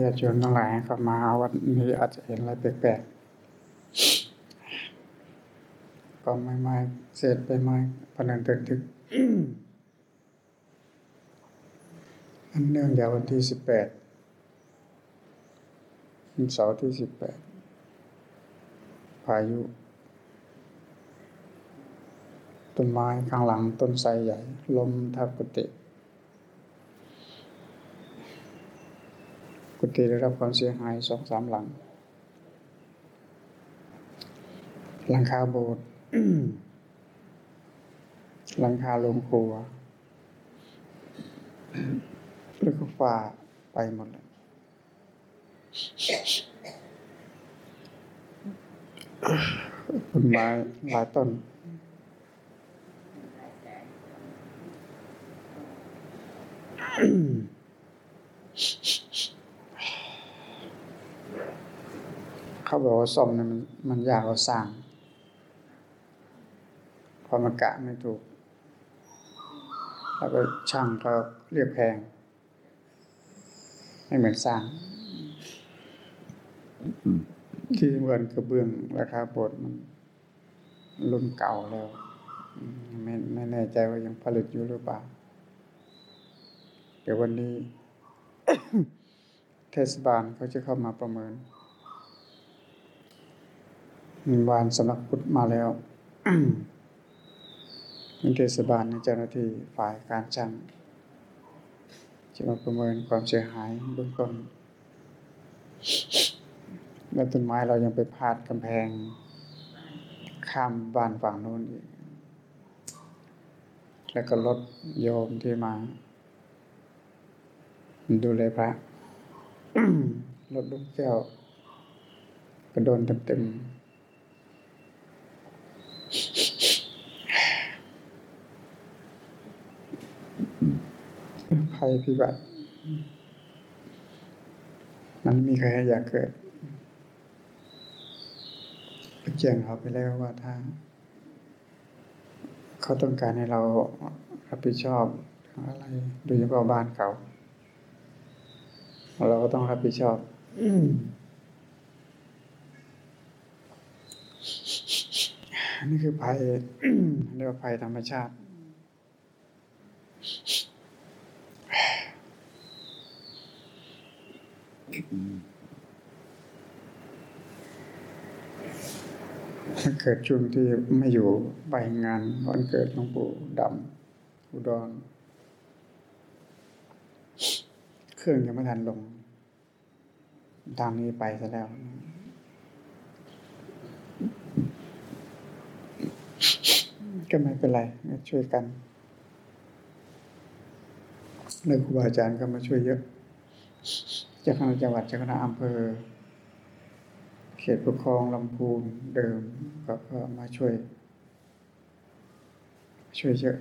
ญาติโยมทั้งหลายเข้ามาวันนี้อาจจะเห็นอะไรแปลกๆก็ไม่ไม่เศษไปไม้พนันเดินถึงอันเนื่องจากวันที่สิบแปดวันเสาร์ที่สิบแปดพายุ ต้นไม้ข้างหลังต้นไทรใหญ่ ลมทับกุฏิ กุฏิได้รับความเสียหายสองสามหลัง หลังคาโบสถ์หลังคาโรงครัวแล้วก็ฝ้าไปหมดเลยต้นไม้หลายต้น เขาบอกว่าซ่อมเนี่ยมันมันยากกว่าสร้างพรามันกะไม่ถูก แล้วก็ช่างก็เรียกแพง ไม่เหมือนสร้างที่เหมือนกระเบื้องราคาบสถ์มันรุ่นเก่าแล้ว ไม่ไม่แน่ใจว่ายังผลิตอยู่หรือเปล่า เดี๋ยววันนี้ เทศบาลเขาจะเข้ามาประเมิน มีวานสำนักพุทธมาแล้วมีเทศบาลในเจ้าหน้าที่ฝ่ายการช่างจะมาประเมินความเสียหายเบื้องต้นแล้วต้นไม้เรายังไปพาดกำแพง ข้ามบ้านฝั่งโน้นอีก แล้วก็รถโยมที่มา ดูแลพระรถลูกแก้วก็โดนเต็มๆ ภัยพิบัติ มันมีใครอยากเกิดแจ้งเขาไปแล้วว่าถ้า เขาต้องการให้เรารับผิดชอบอะไรโดยเฉพาะบ้านเขา เราก็ต้องรับผิดชอบนี่คือภัยเรียกว่าภัยธรรมชาติ ถ้าเกิดช่วงที่ไม่อยู่ไปงานวันเกิดหลวงปู่ดำอุดร เครื่องยังไม่ทันลง ทางนี้ไปซะแล้ว ก็ไม่เป็นไรช่วยกันแล้วครูบาอาจารย์ก็มาช่วยเยอะ เจ้าคณะจังหวัดเจ้าคณะอำเภอ เขตปกครองลำพูนเดิมก็มาช่วย ช่วยเยอะ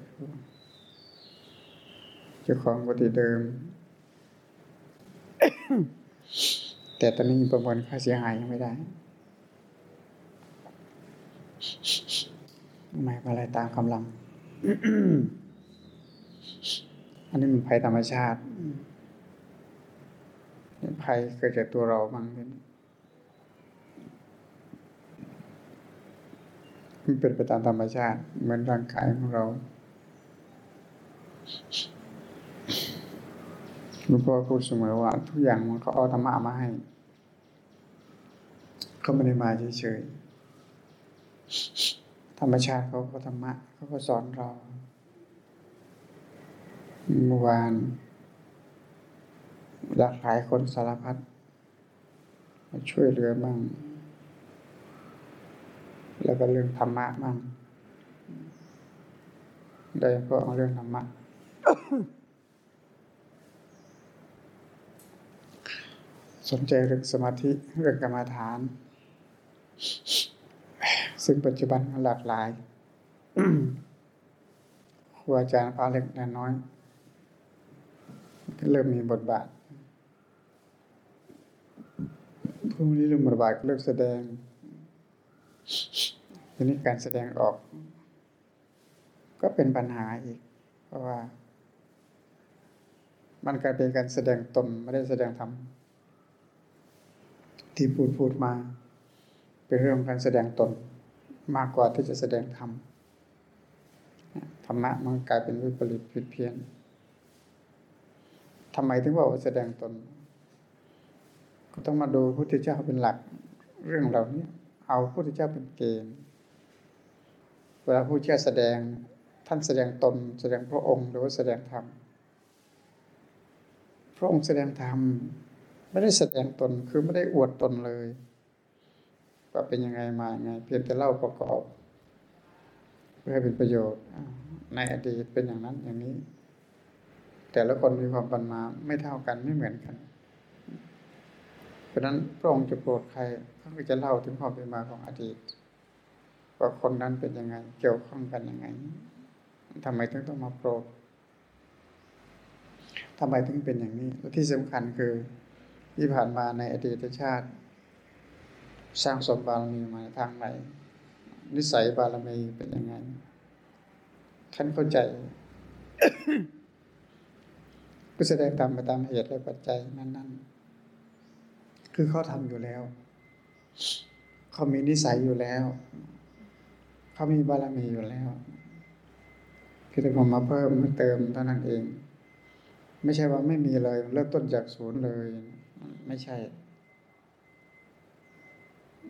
เจ้าของกุฏิเดิม แต่ตอนนี้ประเมินค่าเสียหายยังไม่ได้ไม่เป็นไรตามกำลัง อันนี้มันภัยธรรมชาติ ภัยเกิดจากตัวเราบ้างนี่มันเป็นไปตามธรรมชาติ เหมือนร่างกายของเราหลวงพ่อพูดเสมอว่า ทุกอย่างมันเขาเอาธรรมะมาให้เขาไม่ได้มาเฉยๆธรรมชาติเขาก็ธรรมะเขาก็สอนเราเมื่อวาน หลากหลายคนสารพัดมาช่วยเหลือบ้างแล้วก็เรื่องธรรมะบ้างโดยเฉพาเรื่องธรรมะสนใจเรื่องสมาธิเรื่องกรรมฐาน ซึ่งปัจจุบันหลากหลายครูอาจารย์พาเล็กนน้อยก็เริ่มมีบทบาท พวกนี้เรื่องบทบาทก็เริ่มแสดงทีนี้การแสดงออก ก็เป็นปัญหาอีก เพราะว่า มันกลายเป็นการแสดงตนไม่ได้แสดงธรรมที่พูดพูดมา เป็นเรื่องการแสดงตนมากกว่าที่จะแสดงธรรมธรรมะมันกลายเป็นวิปริตผิดเพี้ยนทำไมถึงบอกว่าแสดงตน ก็ต้องมาดูพระพุทธเจ้าเป็นหลักเรื่องเหล่านี้เอาพระพุทธเจ้าเป็นเกณฑ์เวลาผู้เจ้าแสดงท่านแสดงตนแสดงพระองค์หรือว่าแสดงธรรมพระองค์แสดงธรรมไม่ได้แสดงตนคือไม่ได้อวดตนเลยว่าเป็นยังไงมายังไง เพียงแต่เล่าประกอบเพื่อให้เป็นประโยชน์ในอดีตเป็นอย่างนั้นอย่างนี้ แต่ละคนมีความปัญมาไม่เท่ากันไม่เหมือนกัน ราะนั้นพระองค์จะโปรดใครเขาก็จะเล่าถึงความเป็นมาของอดีตว่าคนนั้นเป็นยังไง เกี่ยวข้องกันยังไงทำไมถึงต้องมาโปรดทำไมถึงเป็นอย่างนี้และที่สำคัญคือที่ผ่านมาในอดีตชาติ สร้างสมบารมีมาทางไหนนิสัยบารมีเป็นยังไง ท่านเข้าใจ ก็แสดงตามไปตามเหตุและปัจจัยนั้น ๆ คือเขาทำอยู่แล้ว เขามีนิสัยอยู่แล้ว เขามีบารมีอยู่แล้วคือแต่ผมมาเพิ่มมาเติมเท่านั้นเอง ไม่ใช่ว่าไม่มีเลย เริ่มต้นจากศูนย์เลย ไม่ใช่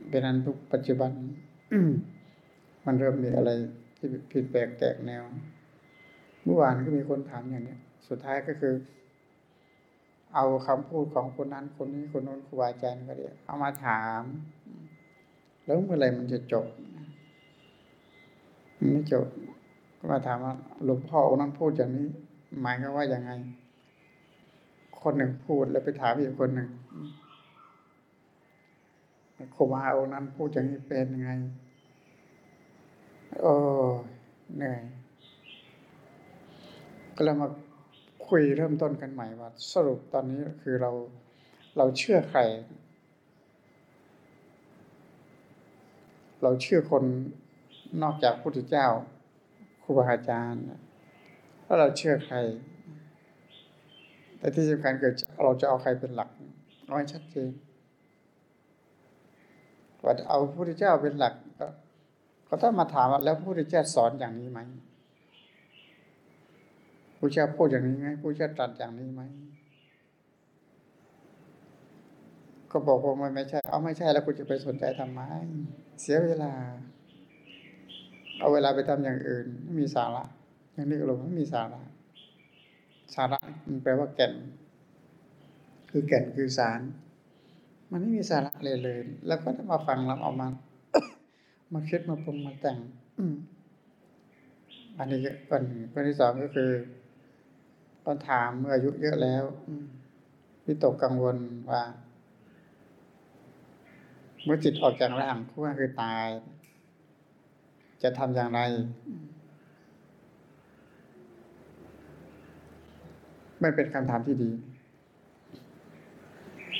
เป็นนั้นทุกปัจจุบันมันเริ่มมีอะไรที่ผิดแปลกแตกแนว เมื่อวานก็มีคนถามอย่างนี้สุดท้ายก็คือ เอาคำพูดของคนนั้นคนนี้คนโน้นครูบาอาจารย์ก็เรียกเอามาถาม แล้วเมื่อไรมันจะจบมันไม่จบก็มาถามว่าหลวงพ่อองค์นั้นพูดอย่างนี้ หมายก็ว่าอย่างไง คนหนึ่งพูดแล้วไปถามอีกคนหนึ่งครูบาองค์นั้นพูดอย่างนี้เป็นยังไงโอ้เหนื่อยก็เลยมา คุยเริ่มต้นกันใหม่ว่า สรุปตอนนี้คือเราเราเชื่อใคร เราเชื่อคนนอกจากพระพุทธเจ้าครูบาอาจารย์แล้วเราเชื่อใคร แต่ที่สำคัญคือเราจะเอาใครเป็นหลักเอาให้ชัดเจนว่าเอาพระพุทธเจ้าเป็นหลักก็ก็ต้องมาถามว่าแล้วพระพุทธเจ้าสอนอย่างนี้ไหม พระเจ้าพูดอย่างนี้ไหมพระเจ้าตรัสอย่างนี้ไหมก็บอกว่ามันไม่ใช่ เอาไม่ใช่แล้วคุณจะไปสนใจทำไม เสียเวลา เอาเวลาไปทำอย่างอื่นไม่มีสาระ อย่างนี้ก็รู้ไม่มีสาระ สาระมันแปลว่าแก่น คือแก่นคือสาร มันไม่มีสาระเลยเลย แล้วก็ถ้ามาฟังแล้วเอามามาคิดมาปรุงมาแต่งอันนี้ก่อนข้อที่สองก็คือ ตอนถามเมื่ออายุเยอะแล้ววิตกกังวลว่า เมื่อจิตออกจากร่างคู่คือตาย จะทำอย่างไร ไม่เป็นคำถามที่ดี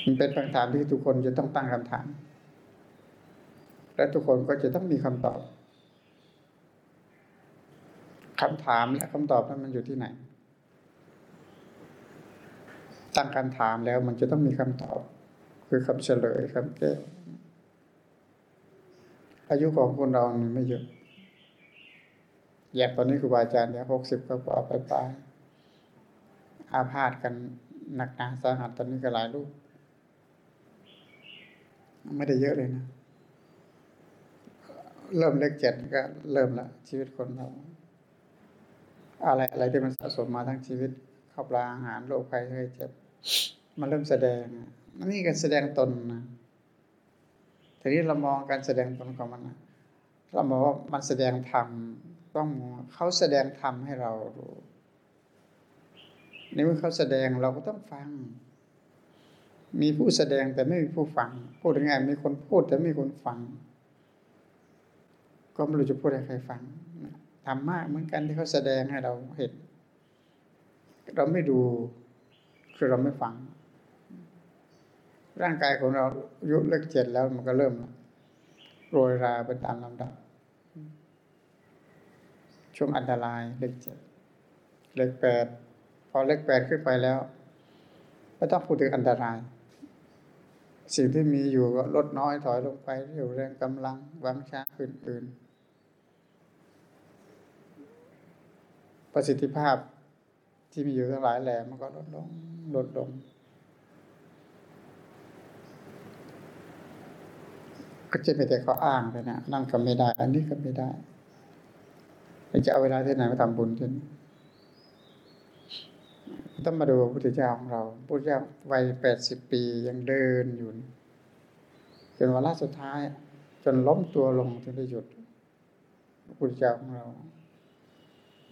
มันเป็นคำถามที่ทุกคนจะต้องตั้งคำถาม และทุกคนก็จะต้องมีคำตอบคำถามและคำตอบนั้นมันอยู่ที่ไหน ตั้งคำถามแล้วมันจะต้องมีคำตอบ คือคำเฉลยคำแก้อายุของคนเรานี่ไม่เยอะอย่างตอนนี้ครูบาอาจารย์เนี่ยหกสิบกว่าไปปลายอาพาธกันหนักหนาสาหัสตอนนี้ก็หลายลูกไม่ได้เยอะเลยนะ เริ่มเลขเจ็ดก็เริ่มละชีวิตคนเราอะไรอะไรที่มันสะสมมาทั้งชีวิตข้าวปลาอาหารโรคภัยไข้เจ็บ มันเริ่มแสดงมันนี่การแสดงตนนะทีนี้เรามองการแสดงตนของมันนะเราบอกว่ามันแสดงธรรมต้องเขาแสดงธรรมให้เรารู้ในเมื่อเขาแสดงเราก็ต้องฟัง มีผู้แสดงแต่ไม่มีผู้ฟัง พูดง่ายมีคนพูดแต่ไม่มีคนฟัง ก็ไม่รู้จะพูดให้ใครฟังธรรมะเหมือนกันที่เขาแสดงให้เราเห็น เราไม่ดู คือเราไม่ฟัง ร่างกายของเรายุเลิกเจ็ดแล้วมันก็เริ่มโรยราไปตามลำดับ ช่วงอันตรายเลขเจ็ดเลขแปดพอเลขแปดขึ้นไปแล้วไม่ต้องพูดถึงอันตราย สิ่งที่มีอยู่ก็ลดน้อยถอยลงไปเรี่ยวแรงกำลังวังชาอื่น ๆ ประสิทธิภาพ ที่มีอยู่ทั้งหลายแหล่มันก็ลดลงลดลง ก็จะไม่แต่เขาอ้างไปนะนั่นก็ไม่ได้ อันนี้ก็ไม่ได้จะเอาเวลาที่ไหนมาทำบุญที่นี่ต้องมาดูพระพุทธเจ้าของเราพระพุทธเจ้าวัยแปดสิบปียังเดินอยู่จนวาระสุดท้าย จนล้มตัวลงถึงได้หยุดพระพุทธเจ้าของเรา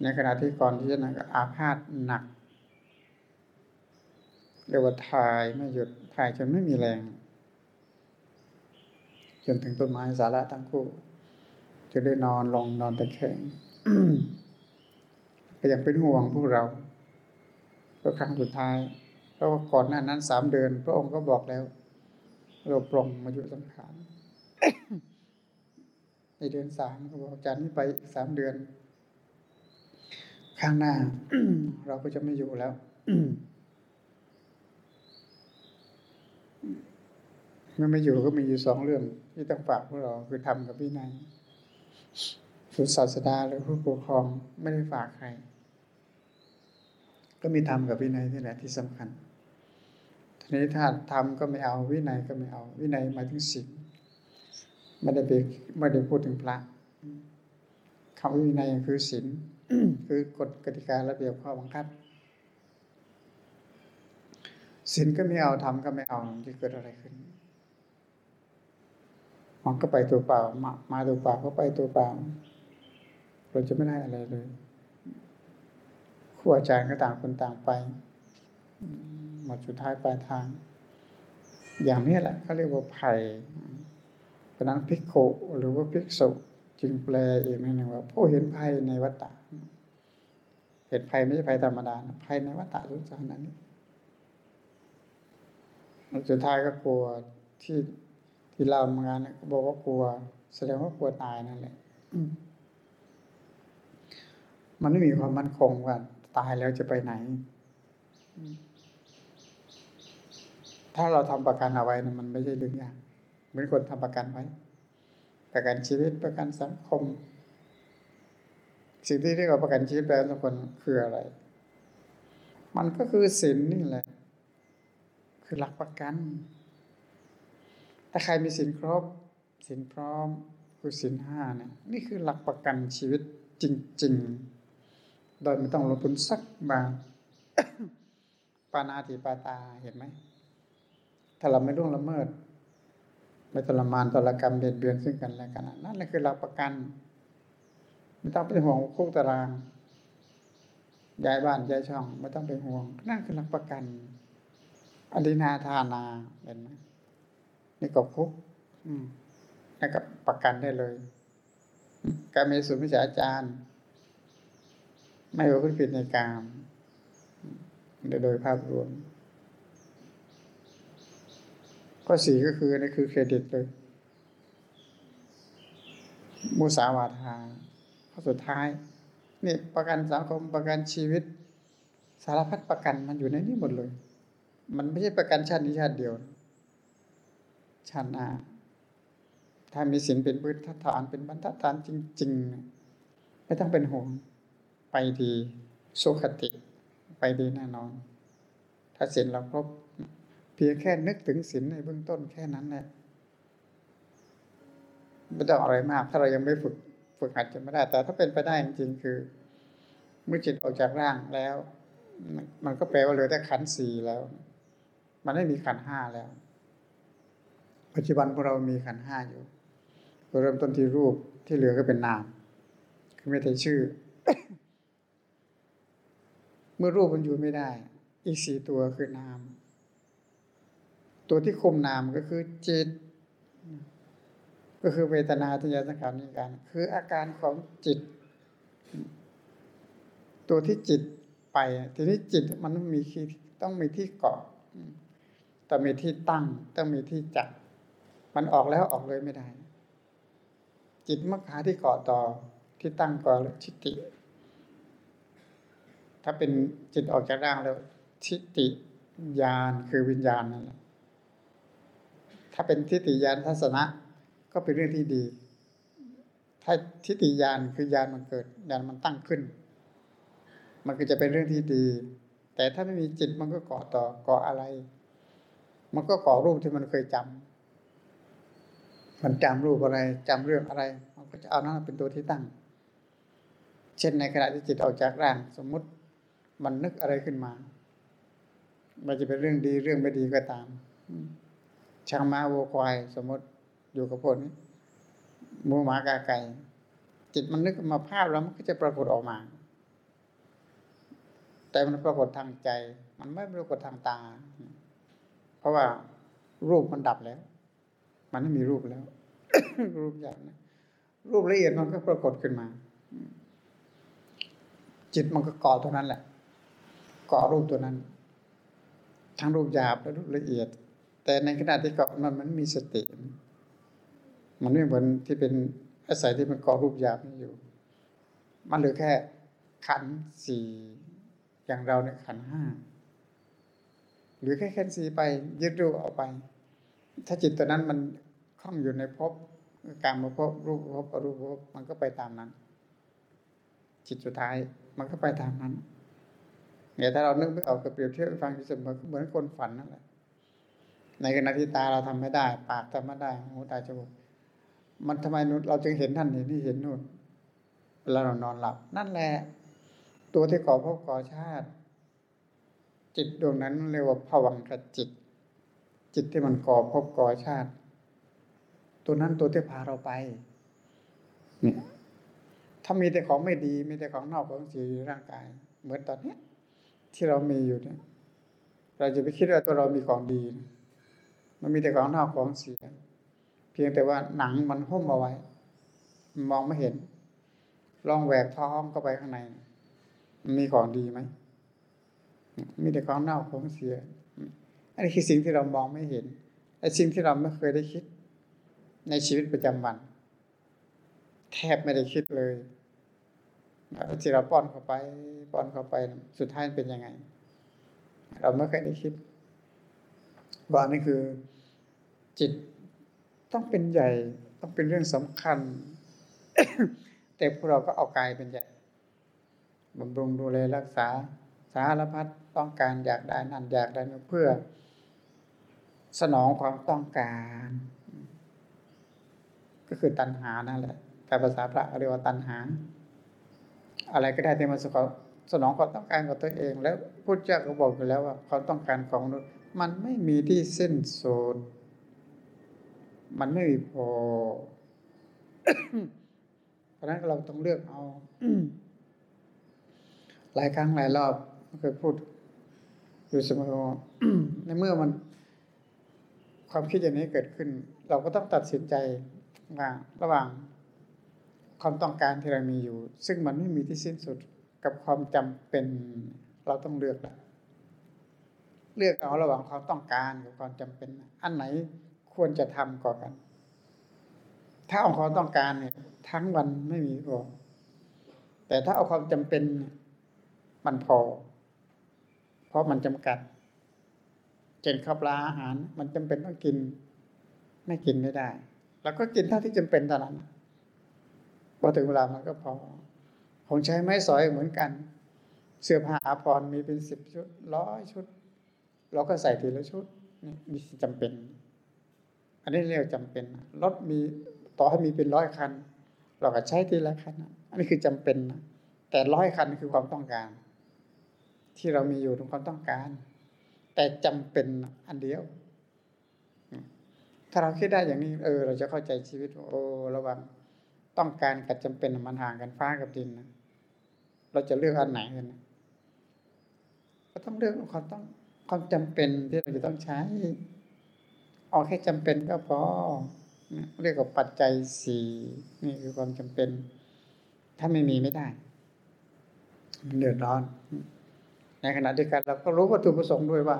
ในขณะที่ก่อนที่จะนั้นก็อาพาธหนักเรียกว่าถ่ายไม่หยุดถ่ายจนไม่มีแรง จนถึงต้นไม้สาระทั้งคู่จะได้นอนลงนอนตะแคงก็ยังเป็นห่วงพวกเราก็ครั้งสุดท้าย เพราะว่าก่อนหน้านั้นสามเดือน พระองค์ก็บอกแล้ว เราปลงมาอยู่สังขารในเดือนสามก็บอกจากนี้ไปสามเดือน ข้างหน้า เราก็จะไม่อยู่แล้วเมื่อไม่อยู่ก็มีอยู่สองเรื่อง ที่ต้องฝากพวกเราคือทำกับวินัยสุดศาสดาหรือผู้ปกครองไม่ได้ฝากใคร ก็มีธรรมกับวินัยนี่แหละที่สำคัญทีนี้ถ้าทำก็ไม่เอาวินัยก็ไม่เอา วินัยหมายถึงศีลไม่ได้ไปไม่ได้พูดถึงพระคำวินัยคือศีล คือกฎกติการะเบียบข้อบังคับศีลก็ไม่เอาทำก็ไม่เอาจะเกิดอะไรขึ้น มันก็ไปตัวเปล่า มามาตัวเปล่าก็ไปตัวเปล่า เราจะไม่ได้อะไรเลยครูอาจารย์ก็ต่างคนต่างไปหมดสุดท้ายปลายทาง อย่างนี้แหละเขาเรียกว่าภัยเพราะนั้นพิกโคหรือว่าพิกษุจึงแปลเองนั่นเองว่าผู้เห็นภัยในวัฏฏะ เห็นภัยไม่ใช่ภัยธรรมดาภัยในวัฏฏะรู้จักนั้นสุดท้ายก็กลัวที่ที่เล่ามางานก็บอกว่ากลัว แสดงว่ากลัวตายนั่นแหละมันไม่มีความมั่นคงว่าตายแล้วจะไปไหน ถ้าเราทำประกันเอาไว้นะมันไม่ใช่เรื่องยากเหมือนคนทำประกันไว้ ประกันชีวิตประกันสังคม สิ่งที่เรียกว่าประกันชีวิตแปลทุกคนคืออะไร มันก็คือสินนี่แหละ คือหลักประกันถ้าใครมีสินครบสินพร้อมคือสินห้าเนี่ยนี่คือหลักประกันชีวิตจริง ๆ โดยไม่ต้องลงทุนสักบาทปานาติปาตาเห็นไหมถ้าเราไม่ร่วงละเมิด ไม่ทรมานตรกรรมเบียดเบียนซึ่งกันและกันนั่นแหละคือหลักประกัน ไม่ต้องเป็นห่วงคุกตารางย้ายบ้านย้ายช่องไม่ต้องเป็นห่วงนั่นคือหลักประกันอดินาทานาเห็นไหมนี่ก็คุก อืมนี่ก็ประกันได้เลยการมีสุมิจฉาจารย์ ไม่ว่าคุณผิดในกามโดยภาพรวมข้อสี่ก็คือนี่คือเครดิตเลย มุสาวาทา อสุดท้าย นี่ประกันสังคมประกันชีวิต สารพัดประกันมันอยู่ในนี้หมดเลย มันไม่ใช่ประกันชาตินี้ชาติเดียว ชาติหน้าถ้ามีสินเป็นพื้นฐานเป็นบรรทัดฐานจริง ๆ ไม่ต้องเป็นห่วงไปดีสุขติ ไปดีแน่นอน ถ้าสินเราครบเพียงแค่นึกถึงศีลในเบื้องต้นแค่นั้นแหละไม่ต้องอะไรมาก ถ้าเรายังไม่ฝึก ฝึกหัดจะไม่ได้ แต่ถ้าเป็นไปได้จริงๆคือเมื่อจิตออกจากร่างแล้ว มันก็แปลว่าเหลือแต่ขันสี่แล้ว มันไม่มีขันห้าแล้ว ปัจจุบันพวกเรามีขันห้าอยู่เริ่มต้นที่รูปที่เหลือก็เป็นนาม คือไม่ได้ชื่อ เมื่อรูปมันอยู่ไม่ได้ อีกสี่ตัวคือนาม ตัวที่คุมนามก็คือจิต ก็คือเวทนาทัญญาสังขารนิการ คืออาการของจิต ตัวที่จิตไปทีนี้จิตมันมีที่ต้องมีที่เกาะต้องมีที่ตั้ง ต้องมีที่จับมันออกแล้วออกเลยไม่ได้ จิตมักหาที่เกาะต่อที่ตั้งก่อนชิติถ้าเป็นจิตออกจากร่างแล้วชิติญาณคือวิญญาณนั่นแหละถ้าเป็นทิฏฐิยานทัศนะ ก็เป็นเรื่องที่ดี ถ้าทิฏฐิยานคือยานมันเกิดยานมันตั้งขึ้น มันก็จะเป็นเรื่องที่ดี แต่ถ้าไม่มีจิตมันก็เกาะต่อเกาะอะไร มันก็เกาะรูปที่มันเคยจำมันจำรูปอะไรจำเรื่องอะไร มันก็จะเอานั้นเป็นตัวที่ตั้ง เช่นในขณะที่จิตออกจากร่าง สมมุติมันนึกอะไรขึ้นมา มันจะเป็นเรื่องดีเรื่องไม่ดีก็ตามช้างม้าวัวควายสมมติ อยู่กับพวกนี้หมูหมากาไก่จิตมันนึกมาภาพแล้วมันก็จะปรากฏออกมา แต่มันปรากฏทางใจ มันไม่ปรากฏทางตา เพราะว่ารูปมันดับแล้ว มันไม่มีรูปแล้ว รูปหยาบนะรูปละเอียดมันก็ปรากฏขึ้นมา จิตมันก็เกาะตัวนั้นแหละเกาะรูปตัวนั้น ทั้งรูปหยาบและรูปละเอียด แต่ในขณะที่เกาะมันมันมีสติ มันไม่เหมือนที่เป็นอาศัยที่มันกาะรูปหยาบนี่อยู่ มันเหลือแค่ขันสี่อย่างเราเนี่ยขันห้าหรือแค่แค่สี่ไปยึดรูปเอาไป ถ้าจิตตัวนั้นมันคล้องอยู่ในภพการมาพบรูปภพอรูปภพมันก็ไปตามนั้น จิตสุดท้ายมันก็ไปตามนั้นเนี่ยถ้าเรานึกไม่ออกก็เปรียบเทียบฟังเสมอเหมือนคนฝันนั่นแหละในขณะที่ตาเราทำไม่ได้ ปากทำไม่ได้หูตาจมูก มันทำไมเราจึงเห็นท่านเห็นนี่เห็นนู่นเวลาเรานอนหลับ นั่นแหละ ตัวที่ก่อภพก่อชาติ จิตดวงนั้นเรียกว่าผวังกับจิต จิตที่มันก่อภพก่อชาติ ตัวนั้นตัวที่พาเราไปเนี่ยถ้ามีแต่ของไม่ดี มีแต่ของนอกของสีร่างกาย เหมือนตอนนี้ที่เรามีอยู่เนี่ยเราจะไปคิดว่าตัวเรามีของดี มันมีแต่ของนอกของเสีย พียงแต่ว่าหนังมันหุ้มเอาไว้ มองไม่เห็น ลองแหวกท้องเข้าไปข้างในมีของดีไหมมีแต่ของเน่าของเสีย อันนี้คือสิ่งที่เรามองไม่เห็นไอ้สิ่งที่เราไม่เคยได้คิด ในชีวิตประจำวัน แทบไม่ได้คิดเลยที่เราป้อนเข้าไป ป้อนเข้าไป สุดท้ายเป็นยังไง เราไม่เคยได้คิดว่านี่คือจิต ต้องเป็นใหญ่ต้องเป็นเรื่องสำคัญ แต่พวกเราก็เอากายเป็นใหญ่บำรุงดูแลรักษาสารพัดต้องการอยากได้นั่นอยากได้นี่นเพื่อ สนองความต้องการ ก็คือตัณหานั่นแหละแต่ภาษาพระเรียกว่าตัณหา อะไรก็ได้ที่มันสนองความต้องการของตัวเอง แล้วพุทธเจ้าก็บอกอยู่แล้วว่าความต้องการของมนุษย์มันไม่มีที่สิ้นสุด มันไม่มีพอ เพราะนั้นเราต้องเลือกเอาหลายครั้งหลายรอบเคยพูด อยู่เสมอว่าในเมื่อมัน ความคิดอย่างนี้เกิดขึ้น เราก็ต้องตัดสินใจว่าระหว่าง ความต้องการที่เรามีอยู่ ซึ่งมันไม่มีที่สิ้นสุดกับความจำเป็น เราต้องเลือกละเลือกเอาระหว่างความต้องการกับความจำเป็น อันไหน ควรจะทำก่อนกัน ถ้าเอาความต้องการเนี่ย ทั้งวันไม่มีพอแต่ถ้าเอาความจำเป็นมันพอ เพราะมันจำกัดเช่นข้าวปลาอาหาร มันจำเป็นต้องกิน ไม่กินไม่ได้แล้วก็กินเท่าที่จำเป็นเท่านั้นพอถึงเวลามันก็พอของใช้ไม้สอยเหมือนกัน เสื้อผ้าอาภรณ์มีเป็นสิบชุดร้อยชุด เราก็ใส่ทีละชุดนี่มีจำเป็น อันนี้เรียกจำเป็นรถมีต่อให้มีเป็นร้อยคัน เราก็ใช้ทีละคันอันนี้คือจำเป็นนะแต่ร้อยคันคือความต้องการ ที่เรามีอยู่ทุกความต้องการ แต่จำเป็นอันเดียว ถ้าเราคิดได้อย่างนี้ เออ เราจะเข้าใจชีวิตโอ้ระวังต้องการกับจำเป็นมันห่างกันฟ้ากับดินนะเราจะเลือกอันไหนกันนะก็ต้องเลือกความต้องความจำเป็นที่เราจะต้องใช้ เอาแค่จำเป็นก็พอเรียกว่าปัจจัยสี่นี่คือความจำเป็น ถ้าไม่มีไม่ได้มันเดือดร้อน ในขณะเดียวกันเราก็รู้วัตถุประสงค์ด้วยว่า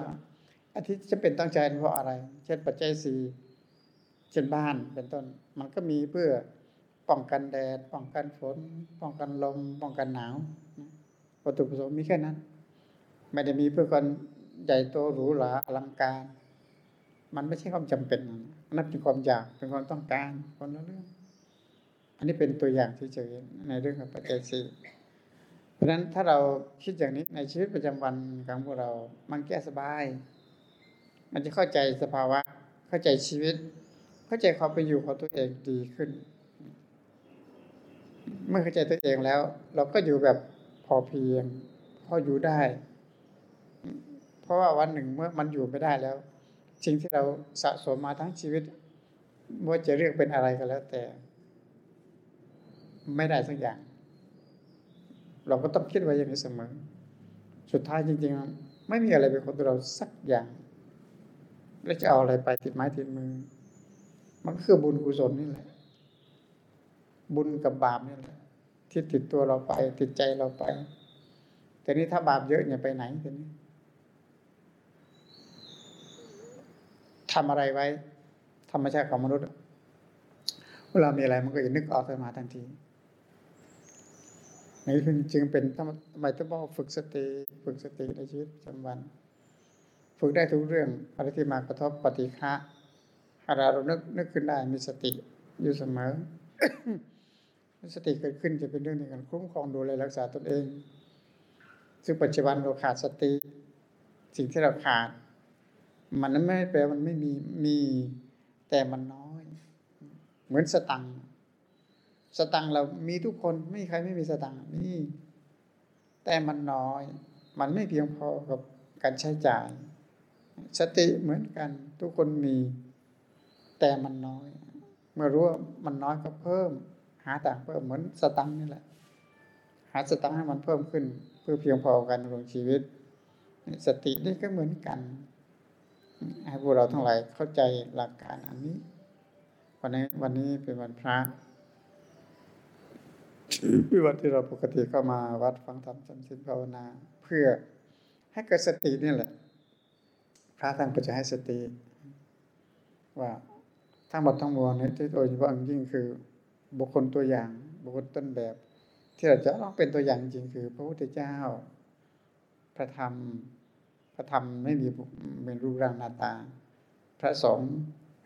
อาทิตย์จะเป็นตั้งใจเพราะอะไร เช่นปัจจัยสี่เช่นบ้านเป็นต้น มันก็มีเพื่อป้องกันแดด ป้องกันฝน ป้องกันลม ป้องกันหนาววัตถุประสงค์มีแค่นั้น ไม่ได้มีเพื่อการใหญ่โตหรูหราอลังการไมันไม่ใช่ความจำเป็นนั่นเป็นความอยากเป็นความต้องการคนละเรื่อง อันนี้เป็นตัวอย่างที่เจอในเรื่องของปัจจัยสี่เพราะฉะนั้นถ้าเราคิดอย่างนี้ในชีวิตประจำวันของพวกเรา มันแก้สบาย มันจะเข้าใจสภาวะ เข้าใจชีวิต เข้าใจความเป็นอยู่ของตัวเองดีขึ้น เมื่อเข้าใจตัวเองแล้ว เราก็อยู่แบบพอเพียง พออยู่ได้ เพราะว่าวันหนึ่งเมื่อมันอยู่ไม่ได้แล้ว สิ่งที่เราสะสมมาทั้งชีวิตว่าจะเรียกเป็นอะไรก็แล้วแต่ ไม่ได้สักอย่าง เราก็ต้องคิดไว้อย่างนี้เสมอ สุดท้ายจริง ๆ ไม่มีอะไรเป็นของตัวเราสักอย่าง แล้วจะเอาอะไรไปติดไม้ติดมือ มันคือบุญกุศลนี่แหละ บุญกับบาปนี่แหละที่ติดตัวเราไป ติดใจเราไป แต่นี้ถ้าบาปเยอะอย่าไปไหนทีนี้ ทำอะไรไว้ ธรรมชาติของมนุษย์ เวลามีอะไรมันก็จะนึกออกมาทันทีนี่จึงเป็นทำไมต้องบอกฝึกสติฝึกสติในชีวิตประจำวัน ฝึกได้ทุกเรื่องอะไรที่มากระทบปฏิฆะอะไรเรานึกนึกขึ้นได้มีสติอยู่เสมอสติเกิดขึ้นจะเป็นเรื่องในการคุ้มครองดูแลรักษาตนเอง ซึ่งปัจจุบันเราขาดสติ สิ่งที่เราขาด มันไม่แปลมันไม่มีมีแต่มันน้อย เหมือนสตังสตังเรามีทุกคนไม่มีใครไม่มีสตังค์มีแต่มันน้อย มันไม่เพียงพอกับการใช้จ่าย สติเหมือนกัน ทุกคนมี แต่มันน้อย เมื่อรู้ว่ามันน้อยก็เพิ่ม หาต่างเพิ่มเหมือนสตังนี่แหละ หาสตังให้มันเพิ่มขึ้น เพื่อเพียงพอการดำรงชีวิต สตินี่ก็เหมือนกัน ให้พวกเราทั้งหลายเข้าใจหลักการอันนี้ วันนี้วันนี้เป็นวันพระเป็นวันที่เราปกติก็มาวัดฟังธรรมจำศีลภาวนา เพื่อให้เกิดสตินี่แหละ พระท่านก็จะให้สติ ว่าทั้งหมดทั้งมวลนี้ที่โดยเฉพาะยิ่งคือบุคคลตัวอย่างบุคคลต้นแบบ ที่เราจะต้องเป็นตัวอย่างจริงคือ พระพุทธเจ้า พระธรรม พระธรรมไม่มีเป็นรูปร่างหน้าตา พระสงฆ์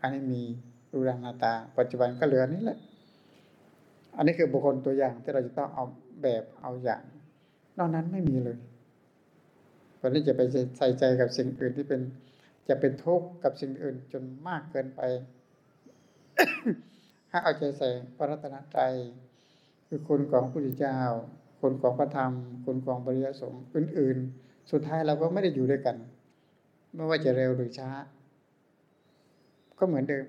อันนี้มีรูปร่างหน้าตา ปัจจุบันก็เหลือนี่แหละ อันนี้คือบุคคลตัวอย่างที่เราจะต้องเอาแบบเอาอย่าง นอกนั้นไม่มีเลยวันนี้จะไปใส่ใจกับสิ่งอื่นที่เป็นจะเป็นทุกข์กับสิ่งอื่นจนมากเกินไปให้เอาใจใส่พระรัตนตรัยคือคุณของพระพุทธเจ้าคุณของพระธรรมคุณของปริยสงฆ์อื่นๆ สุดท้ายเราก็ไม่ได้อยู่ด้วยกัน ไม่ว่าจะเร็วหรือช้า ก็เหมือนเดิม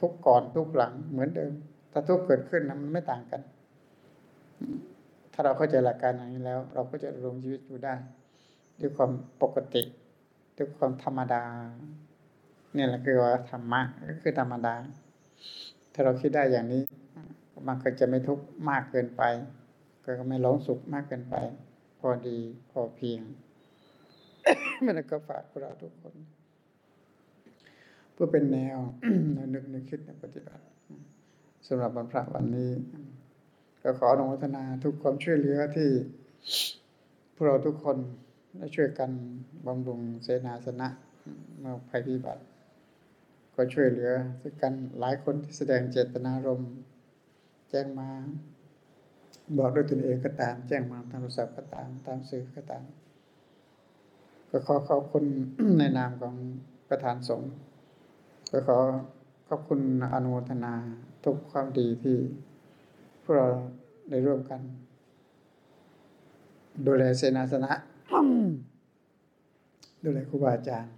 ทุกก่อนทุกหลังเหมือนเดิมถ้าทุกเกิดขึ้นนะมันไม่ต่างกัน ถ้าเราเข้าใจหลักการอย่างนี้แล้ว เราก็จะดำรงชีวิตอยู่ได้ ด้วยความปกติ ด้วยความธรรมดาเนี่ยแหละคือว่าธรรมะก็คือธรรมดา ถ้าเราคิดได้อย่างนี้ มันก็จะไม่ทุกข์มากเกินไป ก็ไม่ร้องสุขมากเกินไป พอดีพอเพียง มันก็ฝากพวกเราทุกคน เพื่อเป็นแนวนึกนึกคิดในปฏิบัติสำหรับวันพระวันนี้ ก็ขออนุโมทนาทุกความช่วยเหลือที่พวกเราทุกคนได้ช่วยกันบำรุงเสนาสนะเมื่อภัยพิบัติ ก็ช่วยเหลือซึ่งกันหลายคนที่แสดงเจตนารมณ์แจ้งมา บอกด้วยตนเองก็ตาม แจ้งมาทางโทรศัพท์ก็ตาม ตามสื่อก็ตาม ก็ขอขอบคุณในนามของประธานสงฆ์ก็ขอขอบคุณอนุโมทนาทุกความดีที่พวกเราได้ร่วมกัน ดูแลเสนาสนะ ดูแลครูบาอาจารย์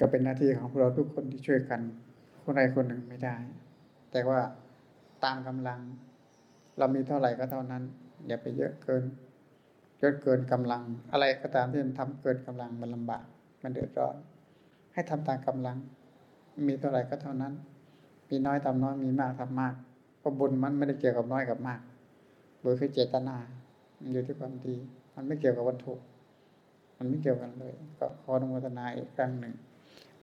ก็เป็นหน้าที่ของพวกเราทุกคนที่ช่วยกัน คนใดคนหนึ่งไม่ได้ แต่ว่าตามกำลัง เรามีเท่าไหร่ก็เท่านั้น อย่าไปเยอะเกินเยอะเกินกำลัง อะไรก็ตามที่มันทำเกินกำลังมันลำบาก มันเดือดร้อน ให้ทำตามกำลัง มีเท่าไหร่ก็เท่านั้น มีน้อยทำน้อยมีมากทำมากเพราะบุญมันไม่ได้เกี่ยวกับน้อยกับมากบุญคือเจตนามันอยู่ที่ความดี มันไม่เกี่ยวกับวัตถุ มันไม่เกี่ยวกันเลย ก็ขออนุโมทนาอีกครั้งหนึ่ง